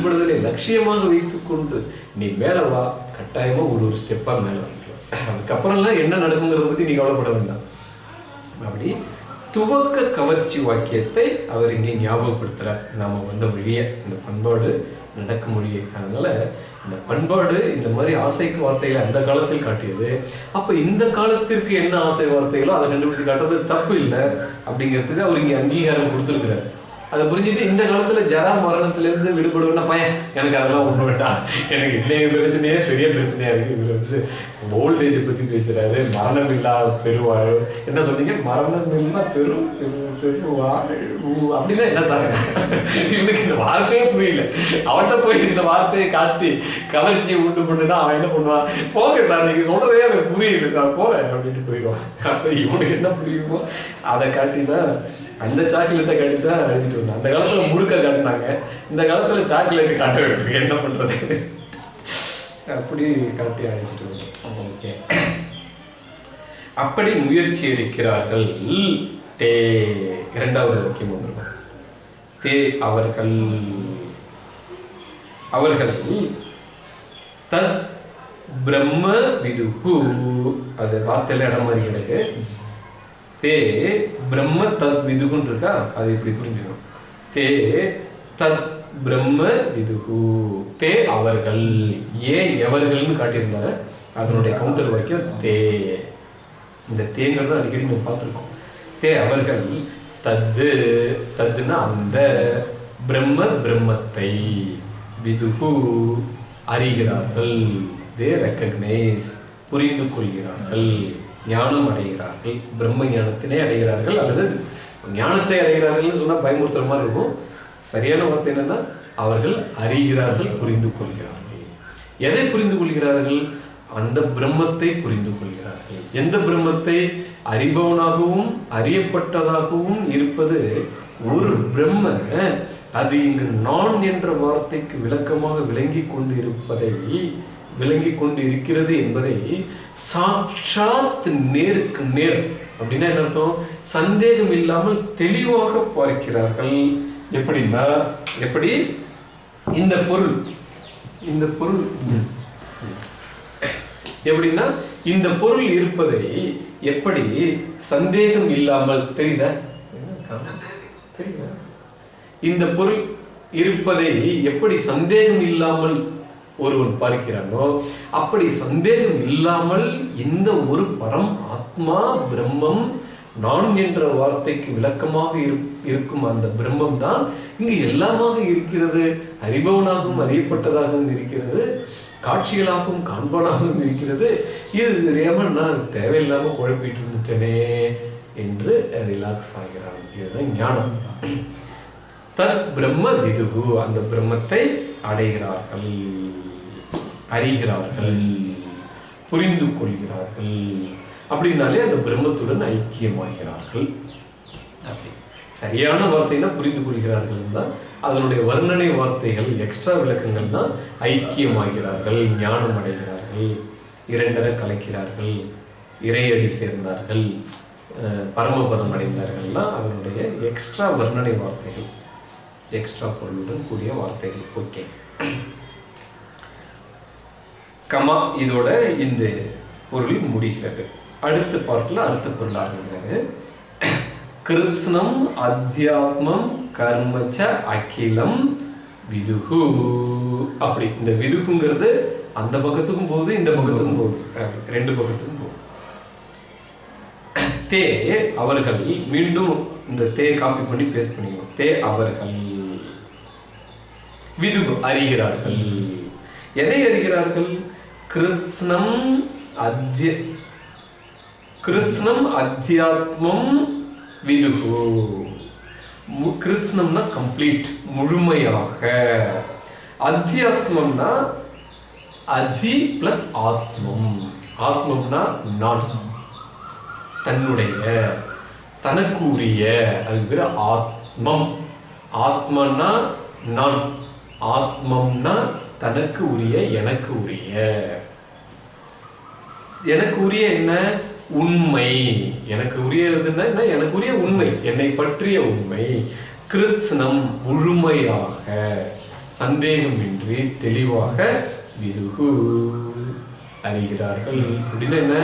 விடுபடுதலை லட்சியமாக வைத்துக்கொண்டு நீ மேலே வா கட்டாயமா ஒரு ஒரு ஸ்டெப்பா மேலே வந்துடுவோம் அதுக்கப்புறம்லாம் என்ன நடக்குங்கிறத பத்தி நீ கவலைப்பட வேண்டாம். அப்படி துவக்க கவர்ச்சி வாக்கியத்தை அவர் இங்கே ஞாபகப்படுத்துறார். நாம வந்த வழியை இந்த பண்பாடு நடக்கும் மொழியை. அதனால இந்த பண்பாடு இந்த மாதிரி ஆசைக்கு வார்த்தைகளை அந்த காலத்தில் காட்டியது. அப்ப இந்த காலத்திற்கு என்ன ஆசை வார்த்தைகளோ அதை கண்டுபிடிச்சு காட்டுறது தப்பு இல்லை. அப்படிங்கிறதுக்கு அவர் இங்க அங்கீகாரம் கொடுத்துருக்கிறார். அதை புரிஞ்சுட்டு இந்த காலத்துல ஜரா மரணத்திலிருந்து விடுபடுவேன்னா பையன் எனக்கு அதெல்லாம் ஒண்ணு வேண்டாம். எனக்கு இன்னைய பிரச்சனையே பெரிய பிரச்சனையா இருக்கு. இவர் வந்து ஓல்டேஜ் பத்தி பேசுறாரு. மரணம் இல்லா பெருவாழ் என்ன சொன்னீங்க? மரணம் இல்லா பெரும் பெரு- அப்படின்னா என்ன சார்? இவனுக்கு இந்த வார்த்தையே புரியல. அவன்கிட்ட போய் இந்த வார்த்தையை காட்டி கவர்ச்சியை உண்டு பண்ணுனா அவன் என்ன பண்ணுவான்? போங்க சார் நீங்க சொல்றதே எனக்கு புரியல நான் போறேன் அப்படின்ட்டு போயிடுவான். அப்ப இவனுக்கு என்ன புரியுமோ அதை காட்டி தான் அந்த சாக்லேட்டை கட்டி தான் அழைச்சிட்டு வந்தோம் அந்த காலத்தில் முழுக்க காட்டினாங்க. இந்த காலத்தில் சாக்லேட்டு காட்ட வேண்டியிருக்கு என்ன பண்ணுறது அப்படி காட்டி அழைச்சிட்டு வந்தேன் ஓகே. அப்படி முயற்சி எடுக்கிறார்கள். தே இரண்டாவது வாக்கியம் வந்துருக்கும் தே அவர்கள் அவர்கள் தத் பிரம்ம விதுகு அது வார்த்தையில இடம் மாதிரி கிடக்கு தே பிரம்ம தத் விதுகுன்னு இருக்கா அது இப்படி புரிஞ்சுக்கணும். தே தத் பிரம்ம விதுகு. தே அவர்கள். ஏ எவர்கள்னு காட்டியிருந்தாரு. அதனுடைய கவுண்டர் வரைக்கும் தே. இந்த தேங்கிறது அடிக்கடி நம்ம பார்த்துருக்கோம். தே அவர்கள். தத்து. தத்துனா அந்த. பிரம்ம பிரம்மத்தை விதுகு அறிகிறார்கள். தே ரெக்கக்னைஸ் புரிந்து கொள்கிறார்கள். ஞானம் அடைகிறார்கள் பிரம்ம ஞானத்தினை அடைகிறார்கள் அல்லது ஞானத்தை அடைகிறார்கள் சொன்னால் பயமுறுத்துற மாதிரி இருக்கும். சரியான வார்த்தை என்னன்னா அவர்கள் அறிகிறார்கள் புரிந்து கொள்கிறார்கள். எதை புரிந்து கொள்கிறார்கள்? அந்த பிரம்மத்தை புரிந்து கொள்கிறார்கள். எந்த பிரம்மத்தை? அறிபவனாகவும் அறியப்பட்டதாகவும் இருப்பது ஒரு பிரம்ம அது இங்கு நான் என்ற வார்த்தைக்கு விளக்கமாக விளங்கி கொண்டு இருப்பதை விளங்கி கொண்டு இருக்கிறது என்பதை சாட்சாத் நேருக்கு நேர் அப்படின்னா என்ன அர்த்தம்? சந்தேகம் இல்லாமல் தெளிவாக பார்க்கிறார்கள். எப்படின்னா எப்படி? இந்த பொருள் இந்த பொருள் எப்படின்னா இந்த பொருள் இருப்பதை எப்படி சந்தேகம் இல்லாமல் தெரியுதா? தெரியுதா? இந்த பொருள் இருப்பதை எப்படி சந்தேகம் இல்லாமல் ஒருவன் பார்க்கிறானோ அப்படி சந்தேகம் இல்லாமல் இந்த ஒரு பரம் ஆத்மா பிரம்மம் நான் என்ற வார்த்தைக்கு விளக்கமாக இரு- இருக்கும் அந்த பிரம்மம் தான் இங்கு எல்லாமாக இருக்கிறது. அறிபவனாகவும் அறியப்பட்டதாகவும் இருக்கிறது. காட்சிகளாகவும் காண்பானாகவும் இருக்கிறது. இது தெரியாமல் நான் தேவையில்லாமல் குழப்பிட்டு இருந்துட்டேனே என்று ரிலாக்ஸ் ஆகிறான். இதுதான் ஞானம். தத் பிரம்ம விதுகு. அந்த பிரம்மத்தை அடைகிறார்கள் அறிகிறார்கள் புரிந்து கொள்கிறார்கள் அப்படின்னாலே அந்த பிரம்மத்துடன் ஐக்கியமாகிறார்கள். அப்படி. சரியான வார்த்தைனா புரிந்து கொள்கிறார்கள் தான். அதனுடைய வர்ணனை வார்த்தைகள் எக்ஸ்ட்ரா விளக்கங்கள் தான் ஐக்கியமாகிறார்கள் ஞானம் அடைகிறார்கள் இரண்டர கலைக்கிறார்கள் இறையடி சேர்ந்தார்கள் பரமபதம் அடைந்தார்கள்லாம் அதனுடைய எக்ஸ்ட்ரா வர்ணனை வார்த்தைகள். எக்ஸ்ட்ரா பொருளுடன் கூடிய வார்த்தைகள். ஓகே கமா இதோட இந்த பொருள் முடிகிறது. அடுத்த பார்ட்ல அடுத்த பொருள் ஆரம்பிக்கிறது. கிருஷ்ணம் அத்தியாத்மம் கர்மச்ச அகிலம் விதுகு. அப்படி இந்த விதுகுங்கிறது அந்த பக்கத்துக்கும் போகுது இந்த பக்கத்துக்கும் போகுது. ரெண்டு பக்கத்துக்கும் போகுது. தே அவர்கள் மீண்டும் இந்த தே காப்பி பண்ணி பேஸ்ட் பண்ணிக்கணும். தே அவர்கள். விதுகு அறிகிறார்கள். எதை அறிகிறார்கள்? கிருத்னம் அத்திய கிருத்னம் அத்தியாத்மம் விதுகு கிருத்னம்னா கம்ப்ளீட் முழுமையாக. அத்தியாத்மம்னா அதி பிளஸ் ஆத்மம். ஆத்மம்னா நான். தன்னுடைய தனக்குரிய அது பேர் ஆத்மம். ஆத்மன்னா நான். ஆத்மம்னா தனக்கு உரிய எனக்கு உரிய. எனக்கு உரிய என்ன? உண்மை. எனக்கு உரியதுன்னா என்ன? எனக்கு உரிய உண்மை. என்னை பற்றிய உண்மை. கிருத்ஸ்னம் முழுமையாக சந்தேகமின்றி தெளிவாக விருகு. அறிகிறார்கள். அப்படின்னு என்ன?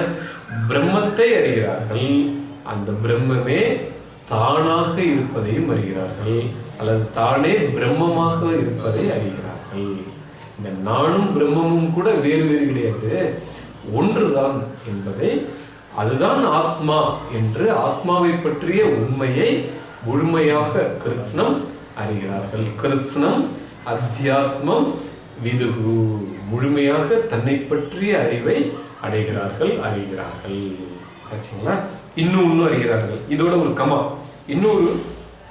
பிரம்மத்தை அறிகிறார்கள். அந்த பிரம்மமே தானாக இருப்பதையும் அறிகிறார்கள். அல்லது தானே பிரம்மமாக இருப்பதை அறிகிறார்கள். இந்த நானும் பிரம்மமும் கூட வேறு வேறு கிடையாது. ஒன்றுதான் என்பதை அதுதான் ஆத்மா என்று ஆத்மாவை பற்றிய உண்மையை முழுமையாக கிருத்ஸ்னம் அறிகிறார்கள். கிருத்ஸ்னம் அத்தியாத்மம் விதுகு. முழுமையாக தன்னை பற்றிய அறிவை அடைகிறார்கள் அறிகிறார்கள். ஆச்சுங்களா இன்னும் இன்னும் அறிகிறார்கள். இதோட ஒரு கமா. இன்னொரு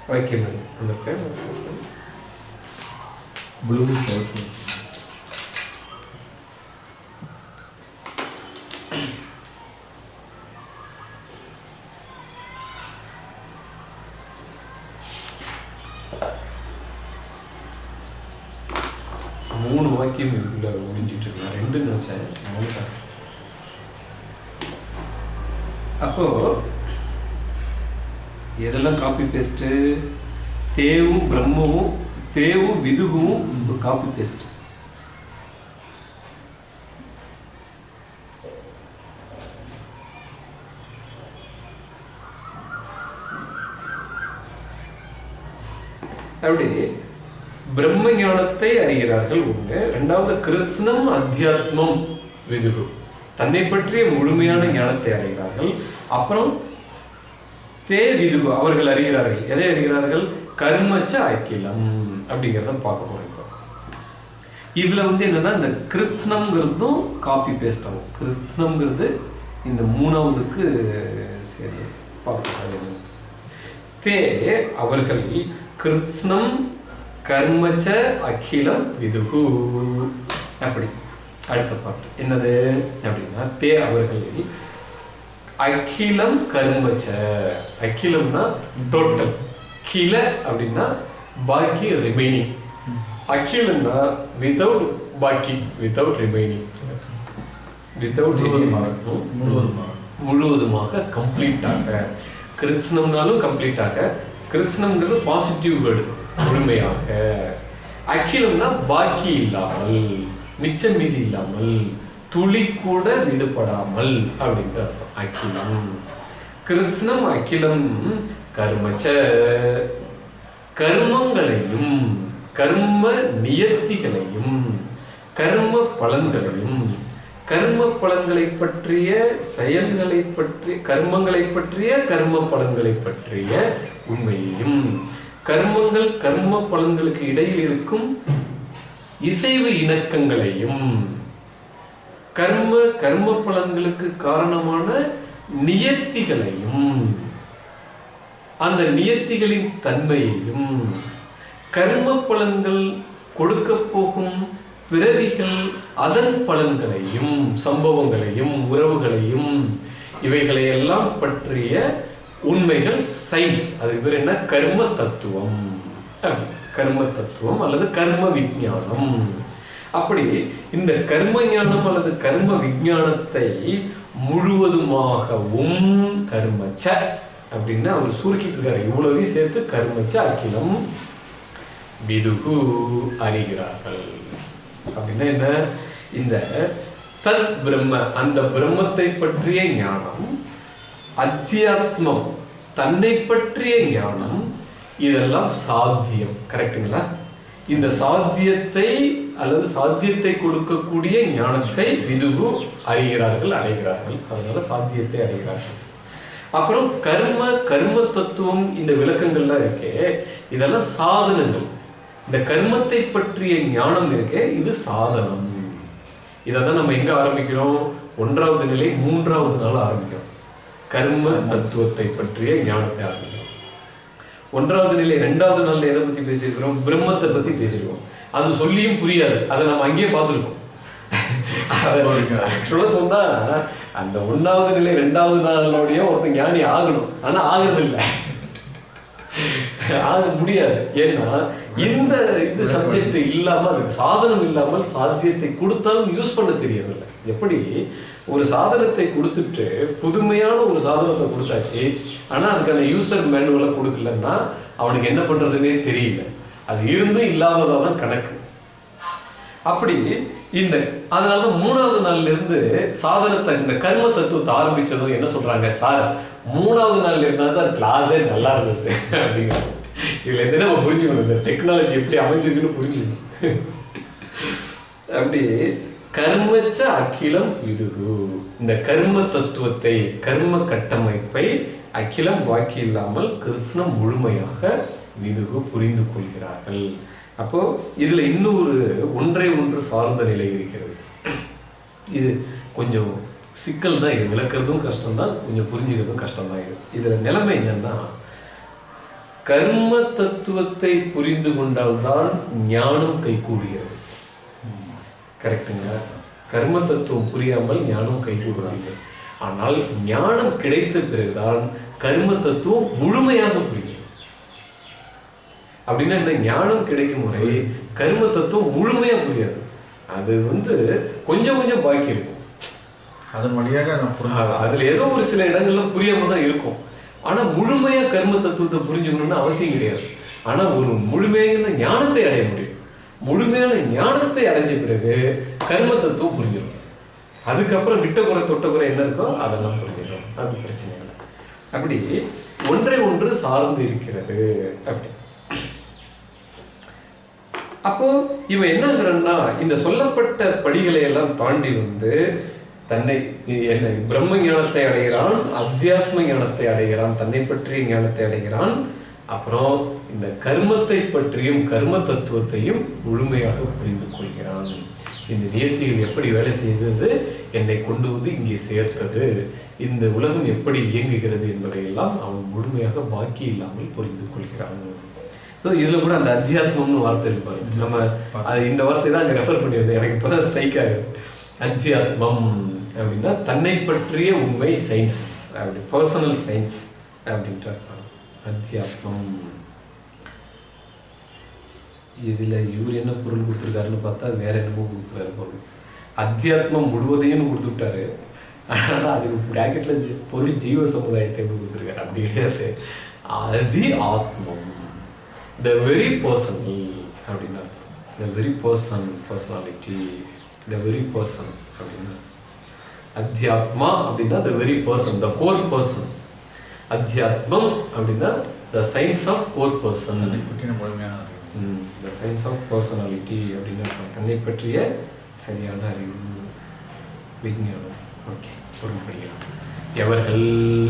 வாக்கியம் இருக்கு. அந்த பேர் ப்ளூ சைக்கிள் மூணு வாக்கியம் இதுக்குள்ள முடிஞ்சிட்டு இருக்கு ரெண்டு நினைச்சேன் மூணு எல்லாம் காப்பி பேஸ்ட்டு தேவும் பிரம்மவும் தேவும் விதுகவும் காப்பி பேஸ்ட் அப்படி பிரம்ம ஞானத்தை அறிகிறார்கள் உண்டு. ரெண்டாவது கிருத்னம் அத்தியாத்மம் விதுகு. தன்னை பற்றிய முழுமையான ஞானத்தை அறிகிறார்கள். அப்புறம் தே விதுகு அவர்கள் அறிகிறார்கள். எதை அறிகிறார்கள்? கர்மச்ச அக்கிலம் அப்படிங்கிறத பார்க்க போறோம் இப்போ. இதுல வந்து என்னன்னா இந்த கிருத்னம்ங்கிறதும் காப்பி பேஸ்ட் ஆகும். கிருத்னம்ங்கிறது இந்த மூணாவதுக்கு சேர்ந்து பார்க்கலாம் தே அவர்கள் கிருத்னம் கர்மச்ச அகிலம் விதுகு. அப்படி. அடுத்த பாட்டு என்னது? அப்படின்னா தே அவர்களில் அகிலம் கர்மச்ச அகிலம்னா டோட்டல். கில அப்படின்னா பாக்கி ரிமைனிங் அகிலம்னா வித்தவுட் பாக்கி வித்தவுட் ரிமைனிங் வித்தவுட் முழுவதுமாக. முழுவதுமாக. முழுவதுமாக கம்ப்ளீட்டாக கிருத்ஸ்னம்னாலும் கம்ப்ளீட்டாக கிருத்ஸ்னம்ங்கிறது பாசிட்டிவ் வேர்டு முழுமையாக. அகிலம்னா பாக்கி இல்லாமல் மிச்சம் மீதி இல்லாமல். துளி கூட விடுபடாமல் அப்படின்ற அர்த்தம். அகிலம். கிருத்ஸ்னம் அகிலம் கர்மச்ச. கர்மங்களையும் கர்ம நியத்திகளையும் கர்ம பலன்களையும் கர்ம பலன்களை பற்றிய செயல்களை பற்றி கர்மங்களை பற்றிய கர்ம பலன்களை பற்றிய உண்மையையும் கர்மங்கள் கர்ம பலன்களுக்கு இடையில் இருக்கும் இசைவு இணக்கங்களையும் கர்ம கர்ம பலன்களுக்கு காரணமான நியத்திகளையும் அந்த நியத்திகளின் தன்மையையும் கர்ம பலன்கள் கொடுக்க போகும் பிறவிகள் அதன் பலன்களையும் சம்பவங்களையும் உறவுகளையும் இவைகளையெல்லாம் பற்றிய உண்மைகள் சயின்ஸ் அதுக்கு பேர் என்ன? கர்ம தத்துவம். கர்ம தத்துவம் அல்லது கர்ம விஞ்ஞானம். அப்படி இந்த கர்ம ஞானம் அல்லது கர்ம விஞ்ஞானத்தை முழுவதுமாகவும் கர்மச்ச அப்படின்னு அவர் சுருக்கிட்டு இருக்காரு இவ்வளவையும் சேர்த்து கர்மச்ச அக்கிலம் விதுகு அறிகிறார்கள். அப்படின்னா என்ன? இந்த தத் பிரம்ம அந்த பிரம்மத்தை பற்றிய ஞானம் அத்தியாத்மம் தன்னை பற்றிய ஞானம் இதெல்லாம் சாத்தியம். கரெக்ட்டுங்களா? இந்த சாத்தியத்தை அல்லது சாத்தியத்தை கொடுக்கக்கூடிய ஞானத்தை விதுகு அறிகிறார்கள் அடைகிறார்கள். அதனால சாத்தியத்தை அடைகிறார்கள். அப்புறம் கர்ம கர்ம தத்துவம் இந்த விளக்கங்கள்லாம் இருக்கே இதெல்லாம் சாதனங்கள். இந்த கர்மத்தை பற்றிய ஞானம் இருக்கே இது சாதனம். இதை தான் நம்ம எங்க ஆரம்பிக்கிறோம்? ஒன்றாவது நிலை மூன்றாவது நாள் ஆரம்பிக்கிறோம். கர்ம தத்துவத்தை பற்றிய ஞானத்தை ஆரம்பிக்கிறோம். ஒன்றாவது நிலை ரெண்டாவது நாள்ல எதை பத்தி பேசியிருக்கிறோம்? பிரம்மத்தை பத்தி பேசியிருக்கோம். அது சொல்லியும் புரியாது. அதை நம்ம அங்கேயே பார்த்துருக்கோம். ஆக்சுவலா சொன்னா அந்த ஒன்றாவது நிலை ரெண்டாவது நாளோடய ஒருத்தன் ஞானி ஆகணும். ஆனா ஆகுறது இல்லை ஆக முடியாது. ஏன்னா இந்த இது சப்ஜெக்ட் இல்லாம அதுக்கு சாதனம் இல்லாமல் சாத்தியத்தை கொடுத்தாலும் யூஸ் பண்ண தெரியறதில்ல எப்படி? ஒரு சாதனத்தை கொடுத்துட்டு புதுமையான ஒரு சாதனத்தை கொடுத்தாச்சு ஆனா அதுக்கான யூசர் மேனுவலை கொடுக்கலன்னா அவனுக்கு என்ன பண்றதுன்னே தெரியல. அது இருந்தும் இல்லாததா தான் கணக்கு. அப்படி இந்த அதனால தான் மூணாவது நாள்ல இருந்து சாதனத்தை இந்த கர்ம தத்துவத்தை ஆரம்பிச்சதும் என்ன சொல்றாங்க சார் மூணாவது நாள்ல இருந்தா சார் கிளாஸே நல்லா இருந்தது. அப்படிங்கிறாங்க. இதுல இருந்து நம்ம புரிஞ்சுக்கணும். இந்த டெக்னாலஜி எப்படி அமைஞ்சிருக்குன்னு புரிஞ்சுக்கணும். அப்படி கர்மச்ச அகிலம் இதுகு. இந்த கர்ம தத்துவத்தை கர்ம கட்டமைப்பை அகிலம் பாக்கி இல்லாமல் கிருஷ்ணம் முழுமையாக விதுகு புரிந்து கொள்கிறார்கள். அப்போ இதுல இன்னொரு ஒன்றை ஒன்று சார்ந்த நிலை இருக்கிறது. இது கொஞ்சம் சிக்கல் தான் இது. விளக்குறதும் கஷ்டம்தான் கொஞ்சம் புரிஞ்சுக்கிறதும் கஷ்டம்தான் இது. இதுல நிலைமை என்னன்னா கர்ம தத்துவத்தை புரிந்து கொண்டால்தான் ஞானம் கைகூடுகிறது. கரெக்டுங்களா கர்ம தத்துவம் புரியாமல் ஞானம் கைகூடுவதில்லை ஆனால் ஞானம் கிடைத்த பிறகுதான் கர்ம தத்துவம் முழுமையாக புரியும் அப்படின்னா இந்த ஞானம் கிடைக்கும் முறை கர்ம தத்துவம் முழுமையா புரியாது. அது வந்து கொஞ்சம் கொஞ்சம் பாக்கி இருக்கும். அதன் வழியாக அதுல ஏதோ ஒரு சில இடங்கள்ல புரியாம தான் இருக்கும். ஆனா முழுமையா கர்ம தத்துவத்தை புரிஞ்சுக்கணும்னு அவசியம் கிடையாது. ஆனா ஒரு முழுமையான ஞானத்தை அடைய முடியும். முழுமையான ஞானத்தை அடைஞ்ச பிறகு கர்ம தத்துவம் புரிஞ்சிடும். அதுக்கப்புறம் விட்ட குறை தொட்ட குறை என்ன இருக்கோ அதெல்லாம் புரிஞ்சிடும். அது பிரச்சனை இல்லை. அப்படி ஒன்றை ஒன்று சார்ந்து இருக்கிறது. அப்படி. அப்போ இவன் என்னங்கிறான்னா இந்த சொல்லப்பட்ட படிகளை எல்லாம் தாண்டி வந்து தன்னை என்ன பிரம்ம ஞானத்தை அடைகிறான் அத்தியாத்ம ஞானத்தை அடைகிறான் தன்னை பற்றிய ஞானத்தை அடைகிறான். அப்புறம் இந்த கர்மத்தை பற்றியும் கர்ம தத்துவத்தையும் முழுமையாக புரிந்து கொள்கிறான். இந்த நியத்திகள் எப்படி வேலை செய்தது என்னை கொண்டு வந்து இங்கே சேர்த்தது இந்த உலகம் எப்படி இயங்குகிறது என்பதையெல்லாம் அவன் முழுமையாக பாக்கி இல்லாமல் புரிந்து கொள்கிறான். ஸோ இதில் கூட அந்த அத்தியாத்மம்னு வார்த்தை இருப்பாரு நம்ம அது இந்த வார்த்தை தான் அங்கே ரெஃபர் பண்ணியிருந்தேன். எனக்கு இப்போ தான் ஸ்ட்ரைக் ஆகுது. அத்தியாத்மம் அப்படின்னா தன்னை பற்றிய உண்மை சயின்ஸ் அப்படி பர்சனல் சயின்ஸ் அப்படின்ட்டு அர்த்தம். அத்தியாத்மம். இதில் இவர் என்ன பொருள் கொடுத்துருக்காருன்னு பார்த்தா வேற என்னமோ கொடுக்குறாரு பொருள் அத்தியாத்மம் முழுவதையும் கொடுத்துட்டாரு. ஆனால் அதுக்கு பிராக்கெட்ல பொருள் ஜீவ சமுதாயத்தை கொடுத்துருக்காரு? அப்படி கிடையாது. அதி ஆத்மம். த வெரி பர்சனல் அப்படின்னு அர்த்தம். The very person personality the very person அப்படின்னு. அத்தியாத்மா அப்படின்னா the very person the core person அத்தியாத்மம் அப்படின்னா the science of core person the science of personality அப்படின்னு. தன்னை பற்றிய சரியான அறிவு விஞ்ஞானம். ஓகே பொருள் படிக்கலாம் எவர்கள்?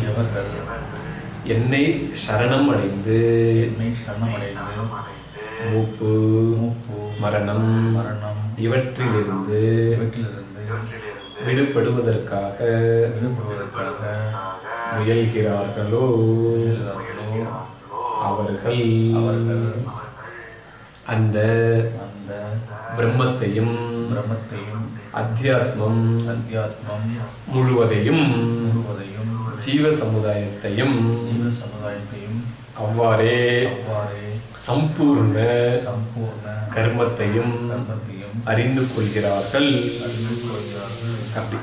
எவர்கள்? என்னை சரணம் அடைந்து மூப்பு மூப்பு மரணம் மரணம் இவற்றிலிருந்து இவற்றிலிருந்து விடுபடுவதற்காக முயல்கிறார்களோ, அவர்கள் அவர்கள் அந்த அந்த பிரம்மத்தையும் பிரம்மத்தையும் அத்தியாத்மம் அத்தியாத்மம் முழுவதையும் முழுவதையும் ஜீவ சமுதாயத்தையும் ஜீவ சமுதாயத்தையும் அவ்வாறே அவ்வாறே சம்பூர்ண சம்பூர்ண கர்மத்தையும் கர்மத்தையும் அறிந்து கொள்கிறார்கள். அறிந்து கொள்கிறார்கள். அப்படி.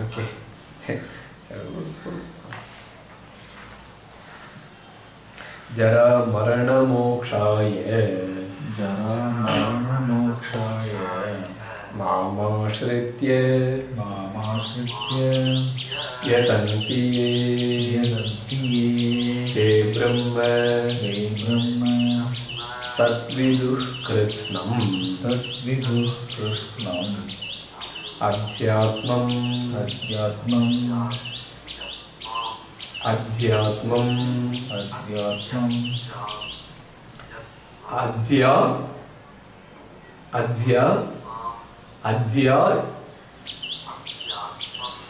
ஓகே. ஜரா மரண மோக்ஷாய ஜரா மரண மோக்ஷாய மாமாஸ்ரித்ய மாமாசித்ய யதந்தி யதந்தியே தே பிரம்ம தே பிரம்ம தத்விதுः கிருத்ஸ்னம் தத்விது கிருஷ்ணம் அத்தியாத்மம் அத்தியாத்மம் அத்தியாத்மம் அத்தியாத்மம் அத்யா அத்யா அத்யா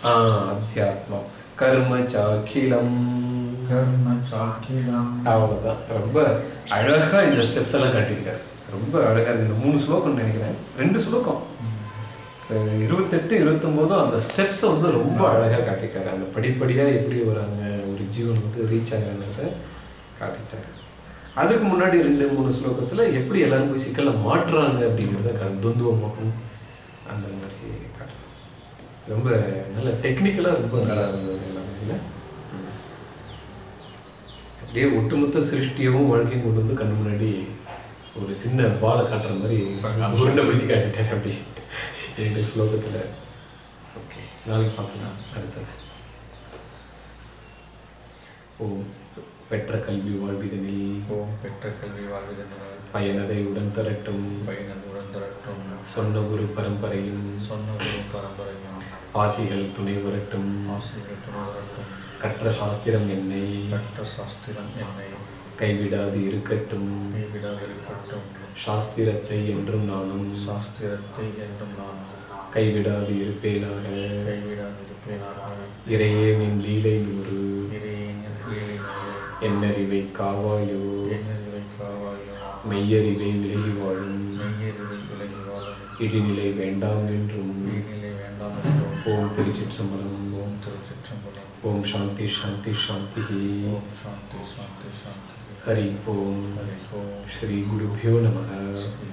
ஆ அத்தியாத்மம். கர்ம சாக்கிலம். கர்ம சாக்கிலம். அவ்வளோதான் ரொம்ப அழகா இந்த ஸ்டெப்ஸ் எல்லாம் காட்டியிருக்காரு. ரொம்ப அழகா இருக்கு. இந்த மூணு ஸ்லோகம் நினைக்கிறேன். ரெண்டு ஸ்லோகம். இருபத்தெட்டு இருபத்தொம்போதும் அந்த ஸ்டெப்ஸை வந்து ரொம்ப அழகா காட்டிட்டாரு அந்த படிப்படியா எப்படி வராங்க ஒரு ஜீவன் வந்து ரீச் ஆகிறாங்கிறத காட்டிட்டாரு அதுக்கு முன்னாடி ரெண்டு மூணு ஸ்லோகத்தில் எப்படி எல்லாரும் போய் சிக்கலை மாற்றுறாங்க அப்படிங்கிறத கா- அந்த மாதிரி காட்டுறாரு ரொம்ப நல்ல டெக்னிக்கலாக ரொம்ப நல்லா இருந்தது எல்லாமே. இல்லை? அப்படியே ஒட்டுமொத்த சிருஷ்டியவும் வாழ்க்கையும் கொண்டு வந்து கண்ணு முன்னாடி ஒரு சின்ன பாலை காட்டுற மாதிரி உருண்டை பிடிச்சி காட்டிட்டேன் அப்படி. எங்கள் ஸ்லோகத்தில். ஓகே நாளைக்கு பார்க்கலாம். அடுத்தது. ஓ பெற்ற கல்வி வாழ்விதனில் ஓம் பெற்ற கல்வி வாழ்விதனால் பயனதை உடன் தரட்டும் பயனுடன் தரட்டும் சொன்ன குரு பரம்பரையும் சொன்ன குரு பரம்பரையும் ஆசிகள் துணை வரட்டும். ஆசிரியர் துணை வரட்டும். கற்ற சாஸ்திரம் என்னை கற்ற சாஸ்திரம் என்னை கைவிடாது இருக்கட்டும். கைவிடாதிருக்கட்டும் சாஸ்திரத்தை என்றும் நானும் சாஸ்திரத்தை என்றும் நான் கைவிடாது இருப்பேனாக. கைவிடாதிருப்பேனாக இறையே நின் லீலை நூறு என்னறிவை காவாயோ என்னறிவை காவாயோ மெய்யறிவை விலகி வாழும் மெய்யறிவை விலகி வாழும் இடிநிலை வேண்டாம் என்றும். வீணிலை வேண்டாம் என்றும். ஓம் திருச்சிற்றம்பலம். ஓம் திருச்சிற்றம்பலம். ஓம் சாந்தி சாந்தி சாந்தி ஓம் சாந்தி சாந்தி சாந்தி ஹரி ஓம். ஹரி ஓம். ஸ்ரீ குருபியோ நம. ஸ்ரீ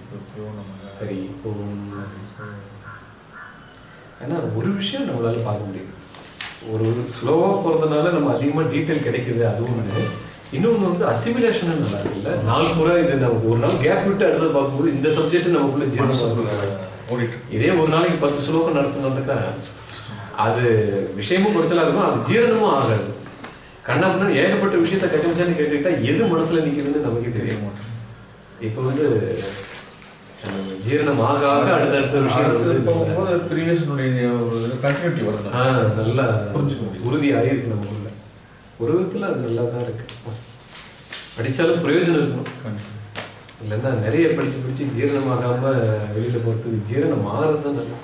ஹரி ஓம். ஹரி ஓம். ஏன்னா ஒரு விஷயம் நம்மளால பார்க்க முடியுது. ஒரு ஸ்லோவாக போகிறதுனால நம்ம அதிகமாக டீட்டெயில் கிடைக்குது அதுவும் ஒன்று இன்னொன்று வந்து அசிமிலேஷனும் நல்லா இருக்குல்ல நாள் பூரா இது நமக்கு ஒரு நாள் கேப் விட்டு அடுத்தது பார்க்கும்போது இந்த சப்ஜெக்ட் நமக்குள்ள ஜீரணம் இதே ஒரு நாளைக்கு பத்து ஸ்லோகம் நடத்தினதுக்கா அது விஷயமும் குறைச்சலாக இருக்கும் அது ஜீரணமும் ஆகாது. கண்ணா பின்னாடி ஏகப்பட்ட விஷயத்த கச்சமச்சான்னு கேட்டுக்கிட்டா எது மனசுல நிற்கிறதுன்னு நமக்கே தெரிய மாட்டேன் இப்போ வந்து ஜீரணம் ஆக ஆக அடுத்தடுத்த விஷயம் போகும்போது ப்ரீவியஸ்னுடைய ஒரு கண்டினியூட்டி நல்லா புரிஞ்சுக்க முடியும். உறுதி ஆயிருக்கு நம்ம உள்ள ஒரு விதத்தில் அது நல்லா தான் இருக்கு. படிச்சாலும் பிரயோஜனம் இருக்கணும். இல்லைன்னா நிறைய படிச்சு படிச்சு ஜீரணமாகாம வெளியில போறதுக்கு ஜீரணம் ஆகிறது தான் நல்லது.